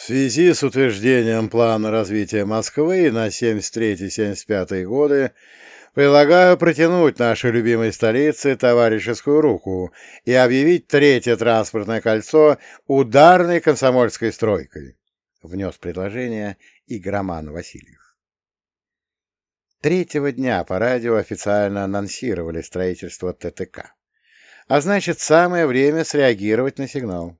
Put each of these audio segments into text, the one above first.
В связи с утверждением плана развития Москвы на 73-75 годы предлагаю протянуть нашей любимой столице товарищескую руку и объявить третье транспортное кольцо ударной комсомольской стройкой, — внес предложение игроман Васильев. Третьего дня по радио официально анонсировали строительство ТТК. А значит, самое время среагировать на сигнал.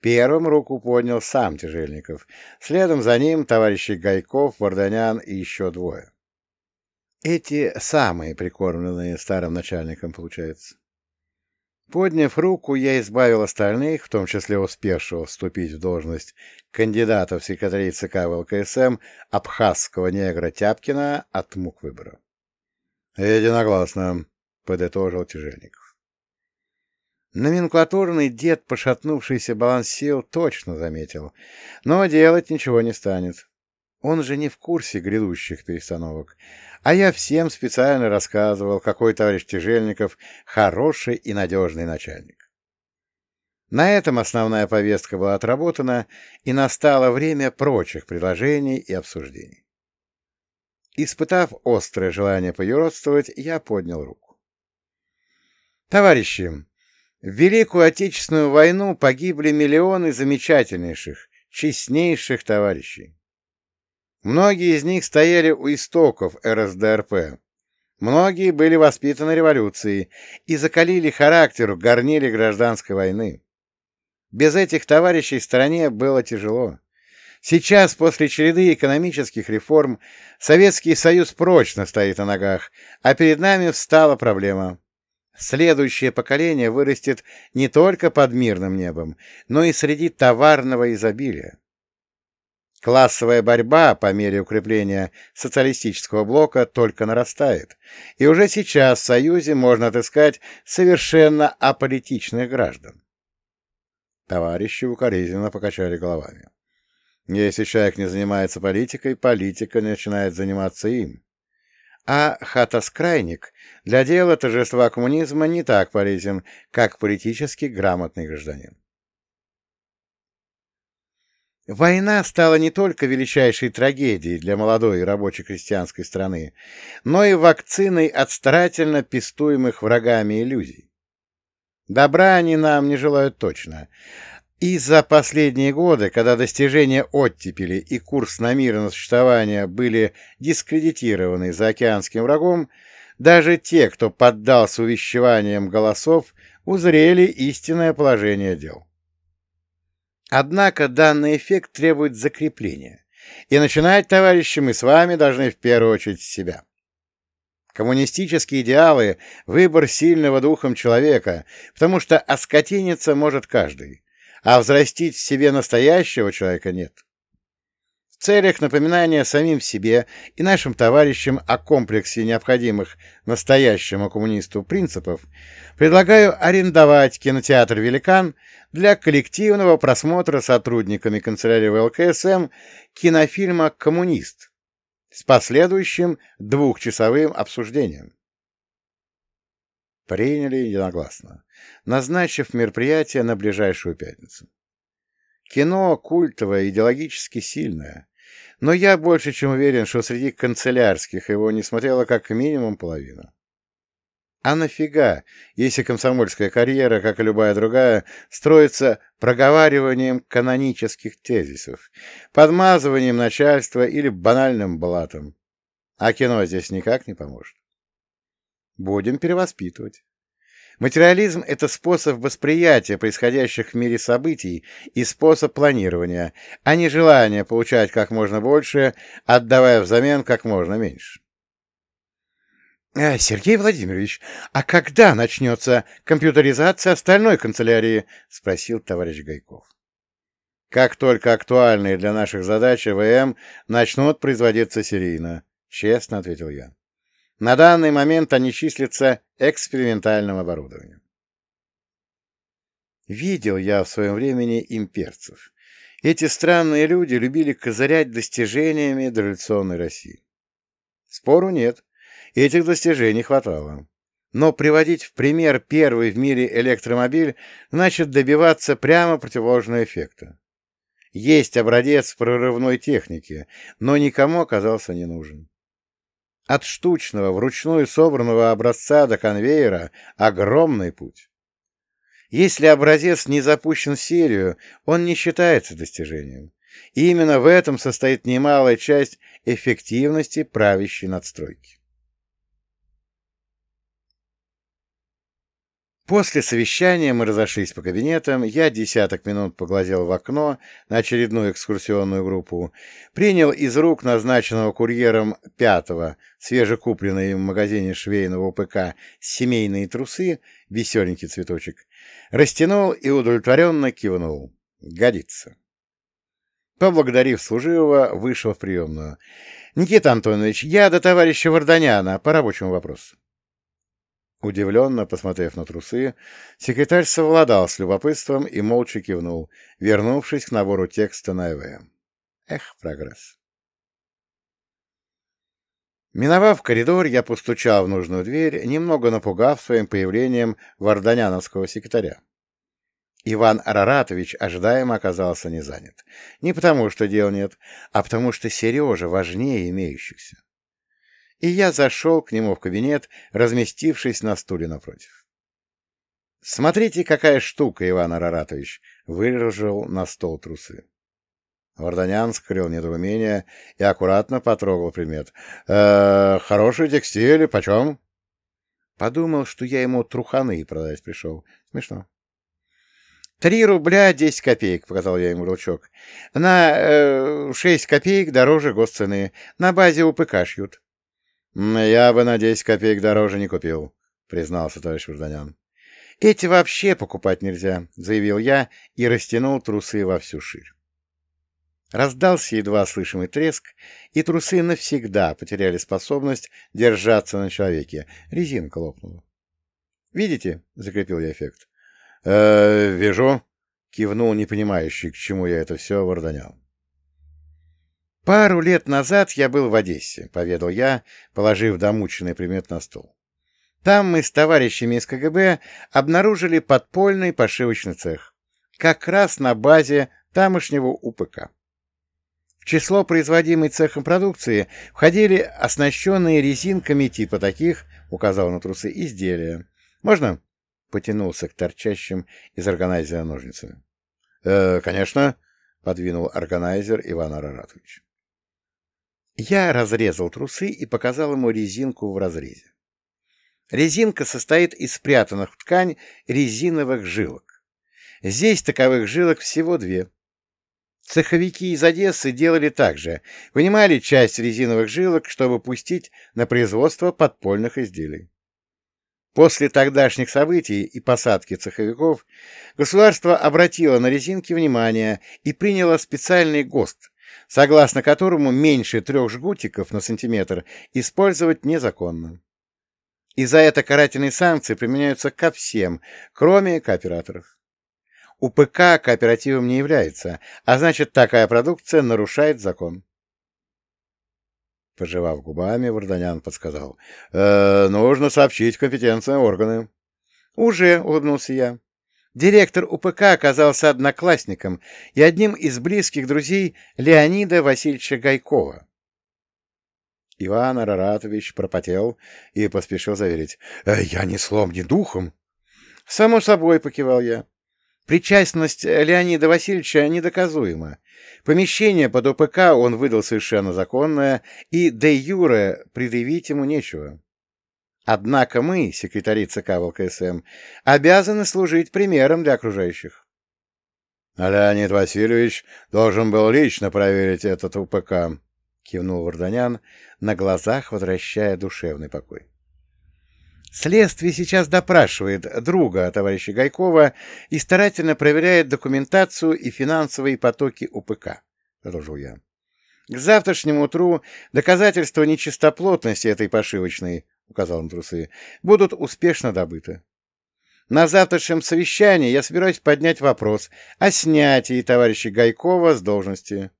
Первым руку поднял сам Тяжельников. Следом за ним товарищи Гайков, Варданян и еще двое. Эти самые прикормленные старым начальником, получается. Подняв руку, я избавил остальных, в том числе успевшего вступить в должность кандидата в секретари ЦК ВЛКСМ абхазского негра Тяпкина, от мук выбора. «Единогласно», — подытожил Тяжельников. Номенклатурный дед, пошатнувшийся баланс сил, точно заметил, но делать ничего не станет. Он же не в курсе грядущих перестановок, а я всем специально рассказывал, какой товарищ Тяжельников хороший и надежный начальник. На этом основная повестка была отработана, и настало время прочих предложений и обсуждений. Испытав острое желание поюродствовать, я поднял руку. «Товарищи, в Великую Отечественную войну погибли миллионы замечательнейших, честнейших товарищей. Многие из них стояли у истоков РСДРП. Многие были воспитаны революцией и закалили характер в горниле гражданской войны. Без этих товарищей стране было тяжело. Сейчас, после череды экономических реформ, Советский Союз прочно стоит на ногах, а перед нами встала проблема Следующее поколение вырастет не только под мирным небом, но и среди товарного изобилия. Классовая борьба по мере укрепления социалистического блока только нарастает, и уже сейчас в Союзе можно отыскать совершенно аполитичных граждан. Товарищи укоризненно покачали головами. Если человек не занимается политикой, политика начинает заниматься им. А хатаскрайник для дела торжества коммунизма не так полезен, как политически грамотный гражданин. Война стала не только величайшей трагедией для молодой и рабочей крестьянской страны, но и вакциной от старательно пестуемых врагами иллюзий. Добра они нам не желают точно, и за последние годы, когда достижения оттепели и курс на мирное существование были дискредитированы заокеанским врагом, даже те, кто поддался увещеваниям голосов, узрели истинное положение дел. Однако данный эффект требует закрепления, и начинать, товарищи, мы с вами должны в первую очередь с себя. Коммунистические идеалы — выбор сильного духом человека, потому что оскотиниться может каждый, а взрастить в себе настоящего человека нет. В целях напоминания самим себе и нашим товарищам о комплексе необходимых настоящему коммунисту принципов предлагаю арендовать кинотеатр «Великан» для коллективного просмотра сотрудниками канцелярии ВЛКСМ кинофильма «Коммунист» с последующим двухчасовым обсуждением. Приняли единогласно, назначив мероприятие на ближайшую пятницу. Кино культовое, идеологически сильное, но я больше чем уверен, что среди канцелярских его не смотрела как минимум половина. А нафига, если комсомольская карьера, как и любая другая, строится проговариванием канонических тезисов, подмазыванием начальства или банальным блатом? А кино здесь никак не поможет. Будем перевоспитывать. Материализм — это способ восприятия происходящих в мире событий и способ планирования, а не желание получать как можно больше, отдавая взамен как можно меньше. «Э, «Сергей Владимирович, а когда начнется компьютеризация остальной канцелярии?» — спросил товарищ Гайков. «Как только актуальные для наших задач ВМ начнут производиться серийно», — честно ответил я. На данный момент они числятся экспериментальным оборудованием. Видел я в своем времени имперцев. Эти странные люди любили козырять достижениями дореволюционной России. Спору нет, этих достижений хватало. Но приводить в пример первый в мире электромобиль значит добиваться прямо противоположного эффекта. Есть образец прорывной техники, но никому оказался не нужен. От штучного, вручную собранного образца до конвейера огромный путь. Если образец не запущен в серию, он не считается достижением. И именно в этом состоит немалая часть эффективности правящей надстройки. После совещания мы разошлись по кабинетам, я десяток минут поглазел в окно на очередную экскурсионную группу, принял из рук назначенного курьером пятого, свежекупленные в магазине швейного УПК, семейные трусы, веселенький цветочек, растянул и удовлетворенно кивнул. Годится. Поблагодарив служивого, вышел в приемную. — Никита Антонович, я до товарища Варданяна по рабочему вопросу. Удивленно посмотрев на трусы, секретарь совладал с любопытством и молча кивнул, вернувшись к набору текста на ЭВМ. Эх, прогресс. Миновав коридор, я постучал в нужную дверь, немного напугав своим появлением варданяновского секретаря. Иван Араратович ожидаемо оказался не занят. Не потому, что дел нет, а потому, что Сережа важнее имеющихся и я зашел к нему в кабинет, разместившись на стуле напротив. «Смотрите, какая штука, Иван Араратович!» — выложил на стол трусы. Варданян скрыл недоумение и аккуратно потрогал предмет. «Э, «Хороший текстиль, почем?» Подумал, что я ему труханы продать пришел. Смешно. «Три рубля десять копеек», — показал я ему ручок. «На э, шесть копеек дороже госцены. На базе УПК шьют». «Я бы на десять копеек дороже не купил», — признался товарищ Варданян. «Эти вообще покупать нельзя», — заявил я и растянул трусы во всю ширь. Раздался едва слышимый треск, и трусы навсегда потеряли способность держаться на человеке. Резинка лопнула. «Видите?» — закрепил я эффект. «Э, «Вижу», — кивнул непонимающий, к чему я это все варданял. «Пару лет назад я был в Одессе», — поведал я, положив домученный предмет на стол. «Там мы с товарищами из КГБ обнаружили подпольный пошивочный цех, как раз на базе тамошнего УПК. В число производимой цехом продукции входили оснащенные резинками типа таких, указал на трусы, изделия. «Можно?» — потянулся к торчащим из органайзера ножницами. «Э, «Конечно», — подвинул органайзер Иван Араратович. Я разрезал трусы и показал ему резинку в разрезе. Резинка состоит из спрятанных в ткань резиновых жилок. Здесь таковых жилок всего две. Цеховики из Одессы делали так же. Вынимали часть резиновых жилок, чтобы пустить на производство подпольных изделий. После тогдашних событий и посадки цеховиков государство обратило на резинки внимание и приняло специальный ГОСТ, согласно которому меньше трех жгутиков на сантиметр использовать незаконно. И за это карательные санкции применяются ко всем, кроме кооператоров. УПК кооперативом не является, а значит, такая продукция нарушает закон. Пожевав губами, Варданян подсказал. «Э, «Нужно сообщить компетентные органы». «Уже», — улыбнулся я. Директор УПК оказался одноклассником и одним из близких друзей Леонида Васильевича Гайкова. Иван Араратович пропотел и поспешил заверить. «Э, «Я ни слом, ни духом». «Само собой», — покивал я. Причастность Леонида Васильевича недоказуема. Помещение под ОПК он выдал совершенно законное, и де юре предъявить ему нечего. Однако мы, секретари ЦК ВЛКСМ, обязаны служить примером для окружающих. Леонид Васильевич должен был лично проверить этот УПК, кивнул Варданян, на глазах возвращая душевный покой. Следствие сейчас допрашивает друга товарища Гайкова и старательно проверяет документацию и финансовые потоки УПК, продолжил я. К завтрашнему утру доказательства нечистоплотности этой пошивочной — указал на трусы, — будут успешно добыты. На завтрашнем совещании я собираюсь поднять вопрос о снятии товарища Гайкова с должности.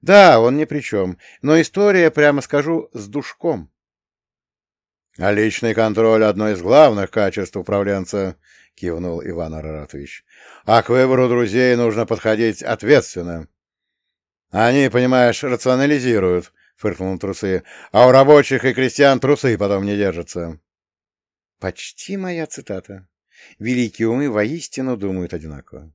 Да, он ни при чем, но история, прямо скажу, с душком. — А личный контроль — одно из главных качеств управленца, — кивнул Иван Араратович. — А к выбору друзей нужно подходить ответственно. Они, понимаешь, рационализируют, — фыркнул трусы, — а у рабочих и крестьян трусы потом не держатся. Почти моя цитата. Великие умы воистину думают одинаково.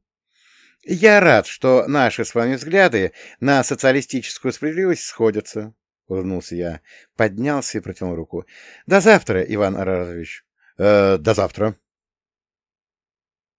Я рад, что наши с вами взгляды на социалистическую справедливость сходятся, — улыбнулся я, поднялся и протянул руку. — До завтра, Иван Арарович. Э, — До завтра,